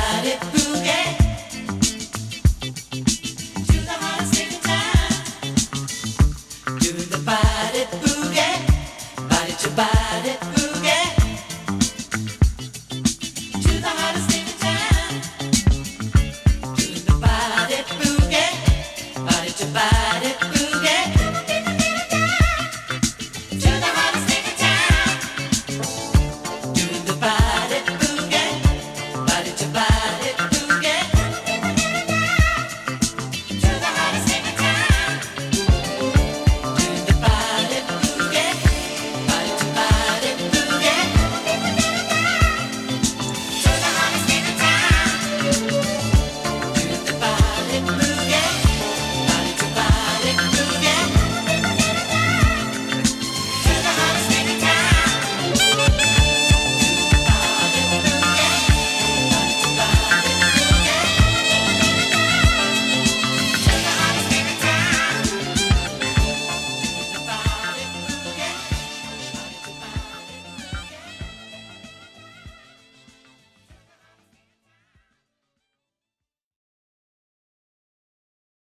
誰